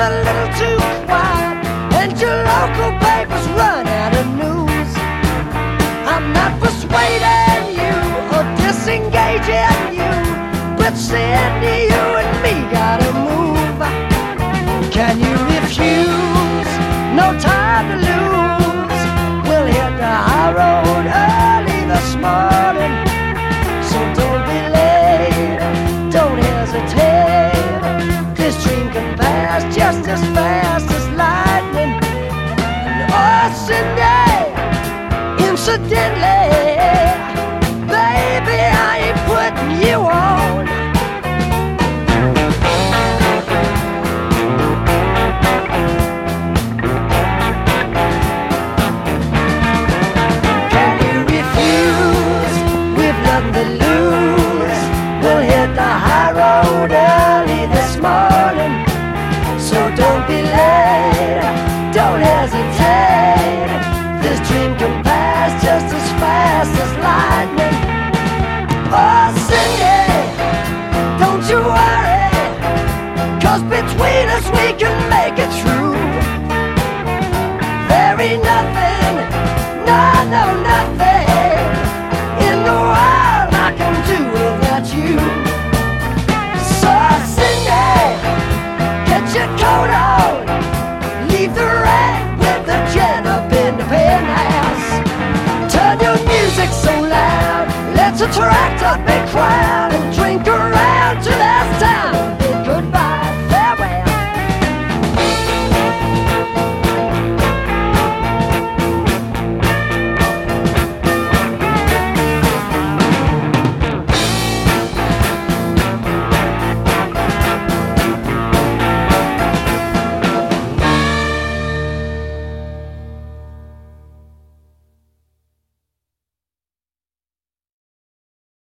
a little too quiet, and your local papers run out of news. I'm not persuading you or disengaging you, but Cindy, you and me gotta move. Can you? just as fast. without you. So Cindy, get your coat on, leave the rack with the jet up in the penthouse. Turn your music so loud, let's attract a